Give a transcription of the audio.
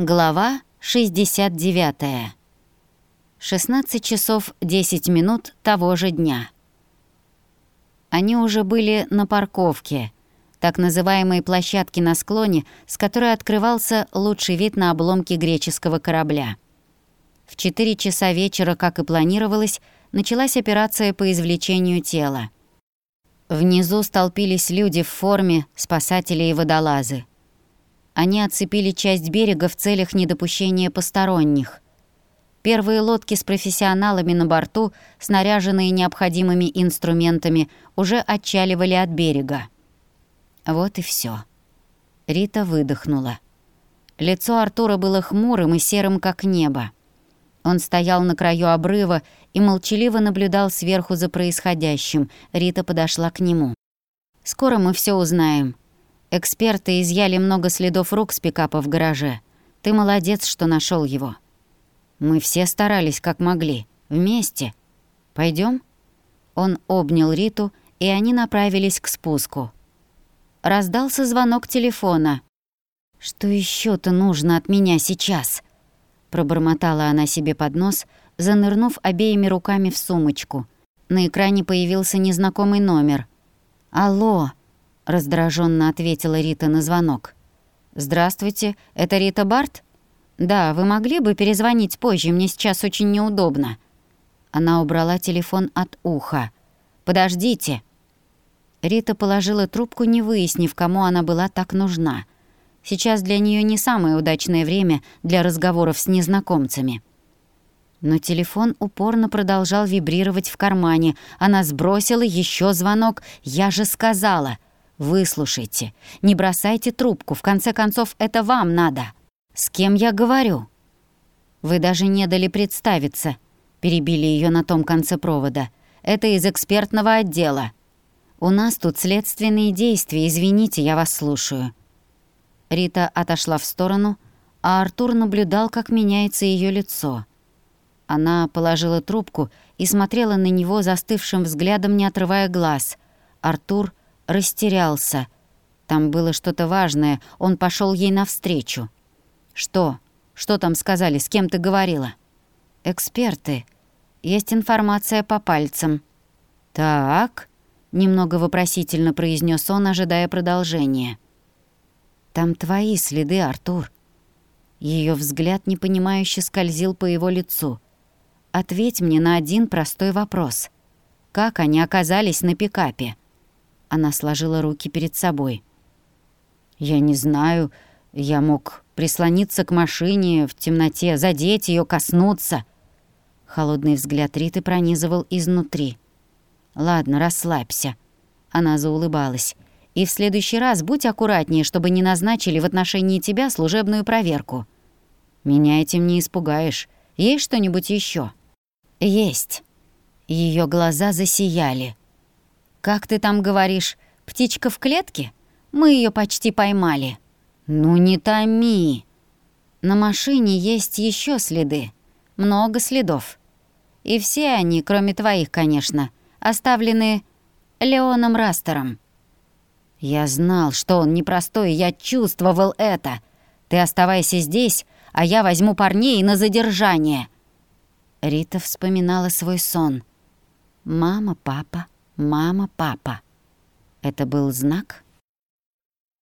Глава 69. 16 часов 10 минут того же дня. Они уже были на парковке, так называемой площадке на склоне, с которой открывался лучший вид на обломки греческого корабля. В 4 часа вечера, как и планировалось, началась операция по извлечению тела. Внизу столпились люди в форме, спасатели и водолазы. Они оцепили часть берега в целях недопущения посторонних. Первые лодки с профессионалами на борту, снаряженные необходимыми инструментами, уже отчаливали от берега. Вот и все. Рита выдохнула. Лицо Артура было хмурым и серым, как небо. Он стоял на краю обрыва и молчаливо наблюдал сверху за происходящим. Рита подошла к нему. «Скоро мы все узнаем. Эксперты изъяли много следов рук с пикапа в гараже. Ты молодец, что нашел его. Мы все старались как могли. Вместе. Пойдем? Он обнял Риту, и они направились к спуску. Раздался звонок телефона. «Что еще то нужно от меня сейчас?» Пробормотала она себе под нос, занырнув обеими руками в сумочку. На экране появился незнакомый номер. «Алло!» Раздраженно ответила Рита на звонок. «Здравствуйте, это Рита Барт?» «Да, вы могли бы перезвонить позже, мне сейчас очень неудобно». Она убрала телефон от уха. «Подождите». Рита положила трубку, не выяснив, кому она была так нужна. Сейчас для нее не самое удачное время для разговоров с незнакомцами. Но телефон упорно продолжал вибрировать в кармане. Она сбросила еще звонок. «Я же сказала!» Выслушайте, не бросайте трубку, в конце концов, это вам надо. С кем я говорю? Вы даже не дали представиться, перебили ее на том конце провода. Это из экспертного отдела. У нас тут следственные действия, извините, я вас слушаю. Рита отошла в сторону, а Артур наблюдал, как меняется ее лицо. Она положила трубку и смотрела на него застывшим взглядом, не отрывая глаз. Артур растерялся. Там было что-то важное, он пошел ей навстречу. «Что? Что там сказали? С кем ты говорила?» «Эксперты. Есть информация по пальцам». «Так», — немного вопросительно произнес он, ожидая продолжения. «Там твои следы, Артур». Ее взгляд непонимающе скользил по его лицу. «Ответь мне на один простой вопрос. Как они оказались на пикапе?» Она сложила руки перед собой. «Я не знаю. Я мог прислониться к машине в темноте, задеть ее, коснуться». Холодный взгляд Риты пронизывал изнутри. «Ладно, расслабься». Она заулыбалась. «И в следующий раз будь аккуратнее, чтобы не назначили в отношении тебя служебную проверку. Меня этим не испугаешь. Есть что-нибудь еще? «Есть». Ее глаза засияли. «Как ты там говоришь, птичка в клетке? Мы ее почти поймали». «Ну не томи!» На машине есть еще следы. Много следов. И все они, кроме твоих, конечно, оставлены Леоном Растером. Я знал, что он непростой, я чувствовал это. Ты оставайся здесь, а я возьму парней на задержание. Рита вспоминала свой сон. Мама, папа, Мама, папа. Это был знак?